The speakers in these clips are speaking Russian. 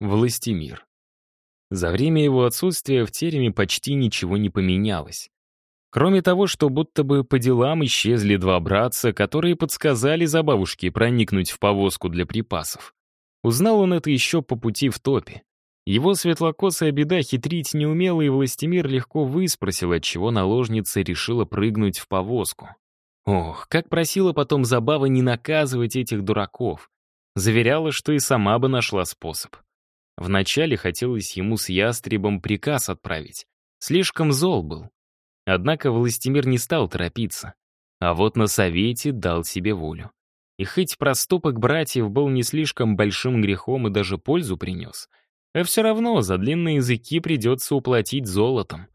Властимир. За время его отсутствия в тереме почти ничего не поменялось. Кроме того, что будто бы по делам исчезли два братца, которые подсказали за бабушке проникнуть в повозку для припасов. Узнал он это еще по пути в топе. Его светлокосая беда хитрить не умела, и Властимир легко выспросил, отчего наложница решила прыгнуть в повозку. Ох, как просила потом Забава не наказывать этих дураков. Заверяла, что и сама бы нашла способ. Вначале хотелось ему с ястребом приказ отправить. Слишком зол был. Однако Властимир не стал торопиться. А вот на совете дал себе волю. И хоть проступок братьев был не слишком большим грехом и даже пользу принес, а все равно за длинные языки придется уплатить золотом.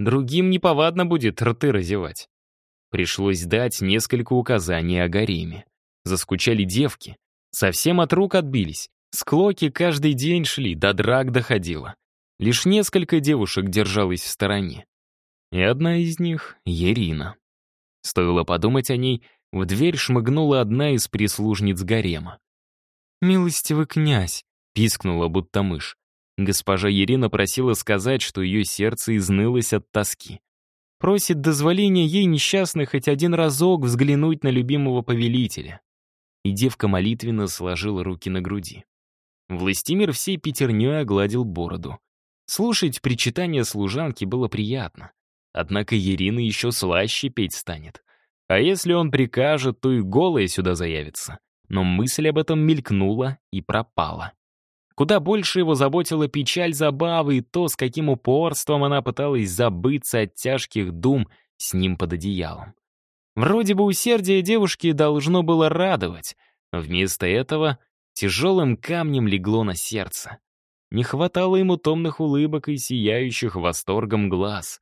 Другим неповадно будет рты разевать. Пришлось дать несколько указаний о гареме. Заскучали девки. Совсем от рук отбились. Склоки каждый день шли, до драк доходило. Лишь несколько девушек держалось в стороне. И одна из них — Ерина. Стоило подумать о ней, в дверь шмыгнула одна из прислужниц гарема. «Милостивый князь», — пискнула будто мышь. Госпожа Ирина просила сказать, что ее сердце изнылось от тоски. Просит дозволения ей несчастной хоть один разок взглянуть на любимого повелителя. И девка молитвенно сложила руки на груди. Властимир всей пятерней огладил бороду. Слушать причитания служанки было приятно. Однако Ирина еще слаще петь станет. А если он прикажет, то и голая сюда заявится. Но мысль об этом мелькнула и пропала. Куда больше его заботила печаль забавы и то, с каким упорством она пыталась забыться от тяжких дум с ним под одеялом. Вроде бы усердие девушки должно было радовать, но вместо этого тяжелым камнем легло на сердце. Не хватало ему томных улыбок и сияющих восторгом глаз.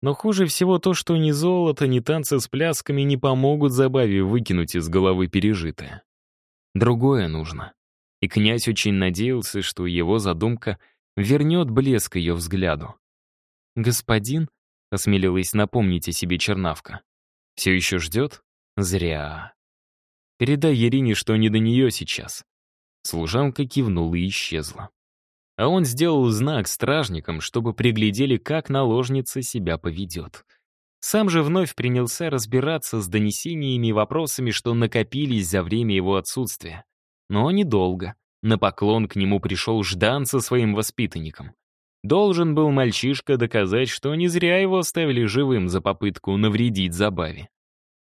Но хуже всего то, что ни золото, ни танцы с плясками не помогут забаве выкинуть из головы пережитое. Другое нужно. И князь очень надеялся, что его задумка вернет блеск ее взгляду. «Господин?» — осмелилась напомнить о себе Чернавка. «Все еще ждет? Зря. Передай Ерине, что не до нее сейчас. Служанка кивнула и исчезла. А он сделал знак стражникам, чтобы приглядели, как наложница себя поведет. Сам же вновь принялся разбираться с донесениями и вопросами, что накопились за время его отсутствия. Но недолго. На поклон к нему пришел Ждан со своим воспитанником. Должен был мальчишка доказать, что не зря его оставили живым за попытку навредить забаве.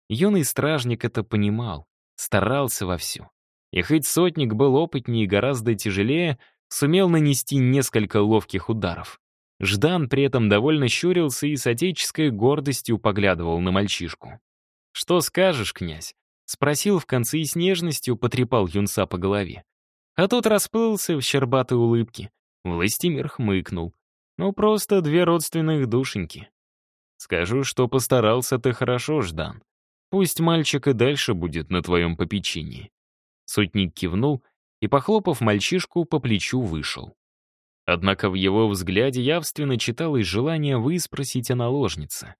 Юный стражник это понимал, старался вовсю. И хоть сотник был опытнее и гораздо тяжелее, сумел нанести несколько ловких ударов. Ждан при этом довольно щурился и с отеческой гордостью поглядывал на мальчишку. «Что скажешь, князь?» — спросил в конце и с нежностью потрепал юнца по голове. А тот расплылся в щербатой улыбке. Властимир хмыкнул. «Ну, просто две родственных душеньки. Скажу, что постарался ты хорошо, Ждан. Пусть мальчик и дальше будет на твоем попечении. Сотник кивнул и, похлопав мальчишку, по плечу вышел. Однако в его взгляде явственно читалось желание выспросить о наложнице.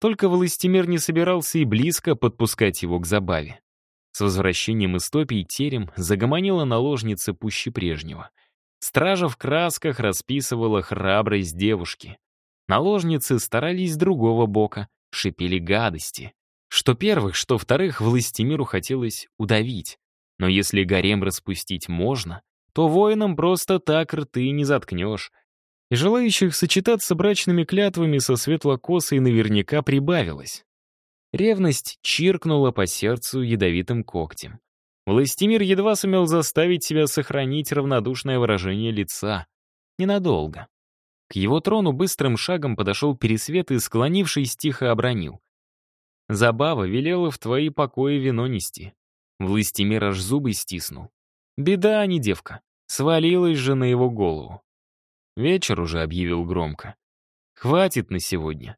Только Властимир не собирался и близко подпускать его к забаве. С возвращением из топий терем загомонила наложница пуще прежнего. Стража в красках расписывала храбрость девушки. Наложницы старались другого бока, шипели гадости. Что первых, что вторых Властимиру хотелось удавить. Но если гарем распустить можно, то воинам просто так рты не заткнешь. И желающих сочетаться брачными клятвами со светлокосой наверняка прибавилось. Ревность чиркнула по сердцу ядовитым когтем. Властимир едва сумел заставить себя сохранить равнодушное выражение лица. Ненадолго. К его трону быстрым шагом подошел Пересвет и, склонившись, тихо обронил. «Забава велела в твои покои вино нести. Властимир аж зубы стиснул. Беда, а не девка. Свалилась же на его голову. Вечер уже объявил громко. Хватит на сегодня.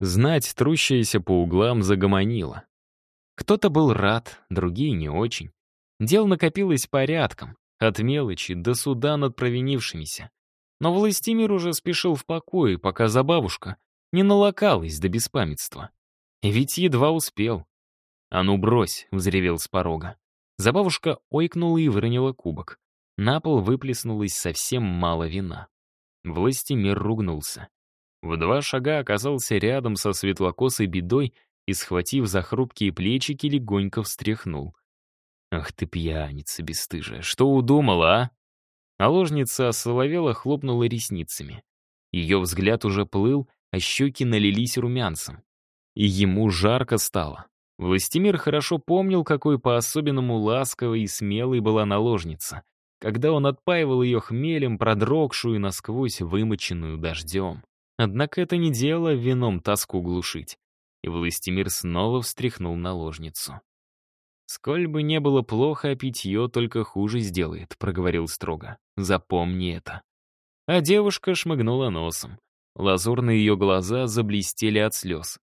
Знать, трущаяся по углам, загомонила. Кто-то был рад, другие не очень. Дел накопилось порядком, от мелочи до суда над провинившимися. Но Властимир уже спешил в покое, пока забавушка не налокалась до беспамятства. Ведь едва успел. «А ну брось!» — взревел с порога. Забавушка ойкнула и выронила кубок. На пол выплеснулось совсем мало вина. Властимир ругнулся. В два шага оказался рядом со светлокосой бедой и, схватив за хрупкие плечики, легонько встряхнул. «Ах ты пьяница бесстыжая, что удумала, а?» Наложница осоловела, хлопнула ресницами. Ее взгляд уже плыл, а щеки налились румянцем. И ему жарко стало. Властимир хорошо помнил, какой по-особенному ласковой и смелой была наложница, когда он отпаивал ее хмелем, продрогшую насквозь вымоченную дождем. Однако это не дело вином тоску глушить. И Властимир снова встряхнул наложницу. «Сколь бы не было плохо, а питье только хуже сделает», — проговорил строго. «Запомни это». А девушка шмыгнула носом. Лазурные ее глаза заблестели от слез.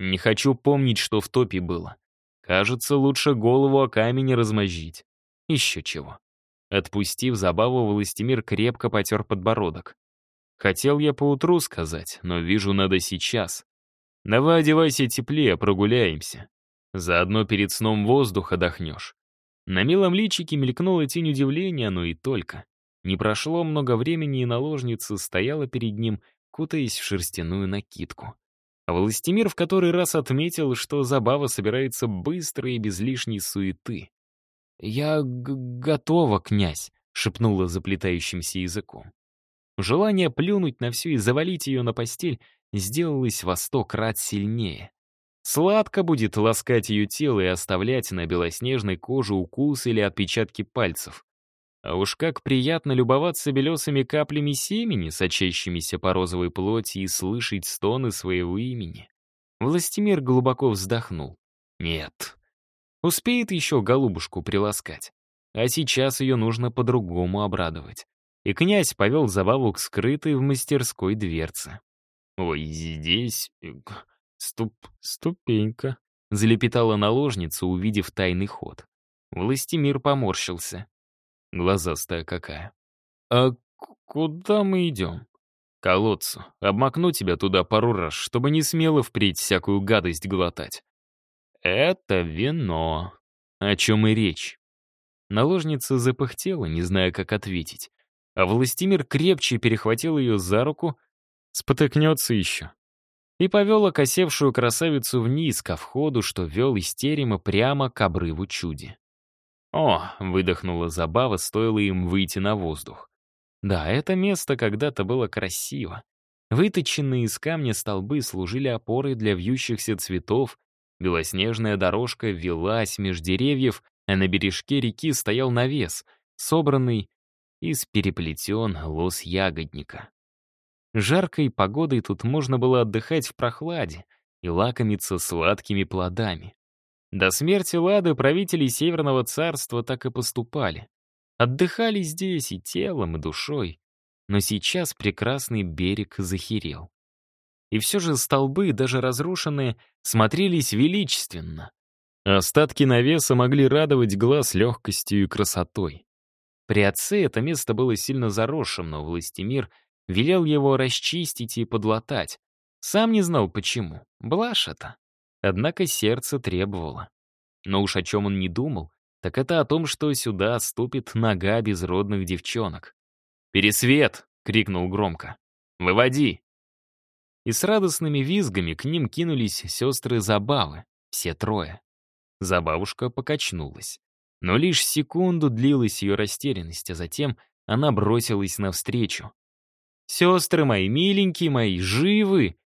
«Не хочу помнить, что в топе было. Кажется, лучше голову о камень размозжить. Еще чего». Отпустив забаву, Властимир крепко потер подбородок. Хотел я поутру сказать, но вижу, надо сейчас. Давай одевайся теплее, прогуляемся. Заодно перед сном воздух отдохнешь. На милом личике мелькнула тень удивления, но и только. Не прошло много времени, и наложница стояла перед ним, кутаясь в шерстяную накидку. А Властимир в который раз отметил, что забава собирается быстро и без лишней суеты. «Я готова, князь», — шепнула заплетающимся языком. Желание плюнуть на все и завалить ее на постель сделалось во сто крат сильнее. Сладко будет ласкать ее тело и оставлять на белоснежной коже укусы или отпечатки пальцев. А уж как приятно любоваться белесыми каплями семени, сочащимися по розовой плоти, и слышать стоны своего имени. Властимир глубоко вздохнул. Нет, Успеет еще голубушку приласкать. А сейчас ее нужно по-другому обрадовать. И князь повел забаву к скрытой в мастерской дверце. «Ой, здесь... Э, ступ... ступенька», — залепетала наложница, увидев тайный ход. Властимир поморщился. Глазастая какая. «А куда мы идем?» «Колодцу. Обмакну тебя туда пару раз, чтобы не смело впредь всякую гадость глотать. «Это вино. О чем и речь». Наложница запыхтела, не зная, как ответить. А Властимир крепче перехватил ее за руку, спотыкнется еще. И повел окосевшую красавицу вниз, ко входу, что вел из терема прямо к обрыву чуди. «О!» — выдохнула забава, стоило им выйти на воздух. Да, это место когда-то было красиво. Выточенные из камня столбы служили опорой для вьющихся цветов, Белоснежная дорожка велась меж деревьев, а на бережке реки стоял навес, собранный из переплетен лос ягодника. Жаркой погодой тут можно было отдыхать в прохладе и лакомиться сладкими плодами. До смерти Лады правители Северного царства так и поступали. Отдыхали здесь и телом, и душой. Но сейчас прекрасный берег захерел. И все же столбы, даже разрушенные, смотрелись величественно. Остатки навеса могли радовать глаз легкостью и красотой. При отце это место было сильно заросшим, но Властимир велел его расчистить и подлатать. Сам не знал почему. Блажь это. Однако сердце требовало. Но уж о чем он не думал, так это о том, что сюда ступит нога безродных девчонок. «Пересвет!» — крикнул громко. «Выводи!» и с радостными визгами к ним кинулись сестры Забавы, все трое. Забавушка покачнулась. Но лишь секунду длилась ее растерянность, а затем она бросилась навстречу. «Сестры мои, миленькие мои, живы!»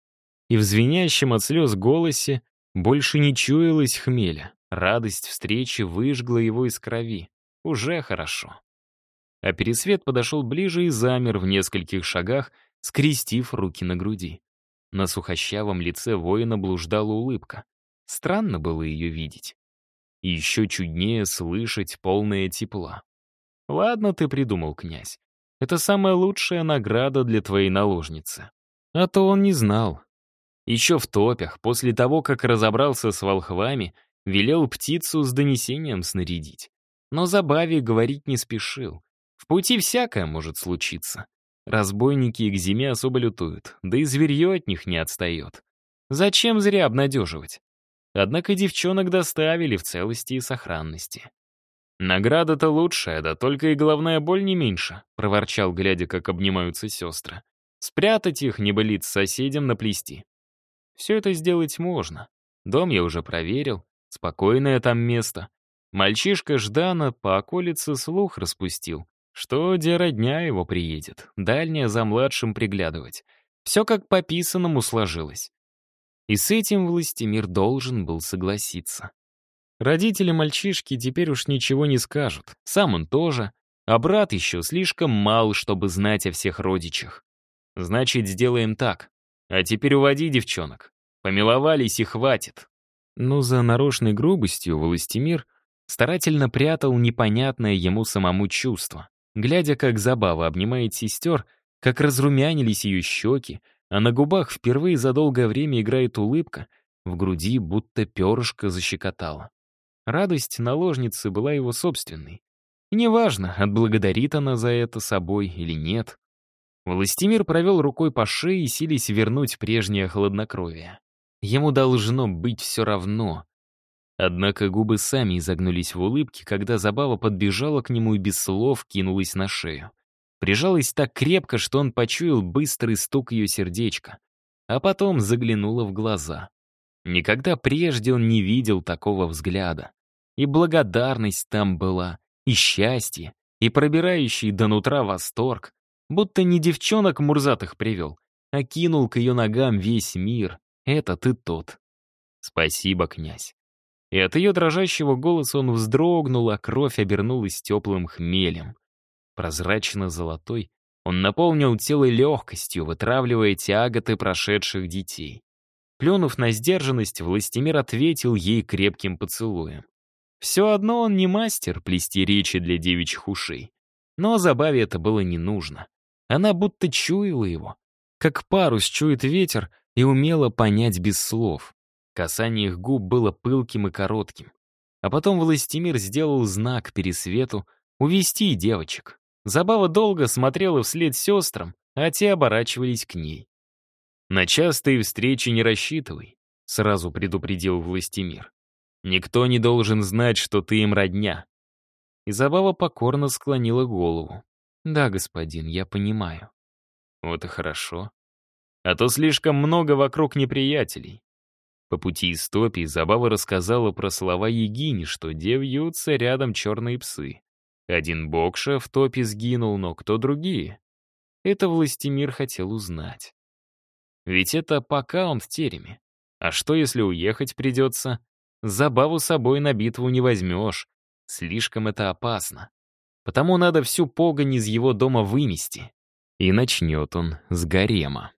И в звенящем от слез голосе больше не чуялась хмеля. Радость встречи выжгла его из крови. Уже хорошо. А Пересвет подошел ближе и замер в нескольких шагах, скрестив руки на груди. На сухощавом лице воина блуждала улыбка. Странно было ее видеть. И еще чуднее слышать полное тепла. «Ладно ты придумал, князь. Это самая лучшая награда для твоей наложницы». А то он не знал. Еще в топях, после того, как разобрался с волхвами, велел птицу с донесением снарядить. Но забаве говорить не спешил. В пути всякое может случиться. Разбойники к зиме особо лютуют, да и зверье от них не отстает. Зачем зря обнадеживать? Однако девчонок доставили в целости и сохранности. «Награда-то лучшая, да только и головная боль не меньше», — проворчал, глядя, как обнимаются сестры. «Спрятать их, не болит соседям наплести». Все это сделать можно. Дом я уже проверил, спокойное там место. Мальчишка Ждана по околице слух распустил, что где родня его приедет, дальняя за младшим приглядывать. Все как по писанному сложилось. И с этим Властимир должен был согласиться. Родители мальчишки теперь уж ничего не скажут, сам он тоже, а брат еще слишком мал, чтобы знать о всех родичах. Значит, сделаем так. А теперь уводи девчонок. Помиловались и хватит. Но за нарочной грубостью Властимир старательно прятал непонятное ему самому чувство. Глядя, как Забава обнимает сестер, как разрумянились ее щеки, а на губах впервые за долгое время играет улыбка, в груди будто перышко защекотало. Радость наложницы была его собственной. И неважно, отблагодарит она за это собой или нет. Властимир провел рукой по шее, сились вернуть прежнее хладнокровие. Ему должно быть все равно. Однако губы сами изогнулись в улыбке, когда Забава подбежала к нему и без слов кинулась на шею. Прижалась так крепко, что он почуял быстрый стук ее сердечка, а потом заглянула в глаза. Никогда прежде он не видел такого взгляда. И благодарность там была, и счастье, и пробирающий до нутра восторг. Будто не девчонок мурзатых привел, а кинул к ее ногам весь мир. Это ты тот. Спасибо, князь. И от ее дрожащего голоса он вздрогнул, а кровь обернулась теплым хмелем. Прозрачно-золотой, он наполнил тело легкостью, вытравливая тяготы прошедших детей. Плюнув на сдержанность, Властимир ответил ей крепким поцелуем. Все одно он не мастер плести речи для девичьих ушей. Но Забаве это было не нужно. Она будто чуяла его. Как парус чует ветер и умела понять без слов. Касание их губ было пылким и коротким. А потом Властимир сделал знак Пересвету увести девочек. Забава долго смотрела вслед сестрам, а те оборачивались к ней. «На частые встречи не рассчитывай», — сразу предупредил Властимир. «Никто не должен знать, что ты им родня». И Забава покорно склонила голову. «Да, господин, я понимаю». «Вот и хорошо. А то слишком много вокруг неприятелей». По пути из Топи Забава рассказала про слова Егини, что где вьются рядом черные псы. Один Бокша в Топе сгинул, но кто другие? Это Властимир хотел узнать. Ведь это пока он в тереме. А что, если уехать придется? Забаву собой на битву не возьмешь. Слишком это опасно. Потому надо всю погонь из его дома вымести. И начнет он с гарема.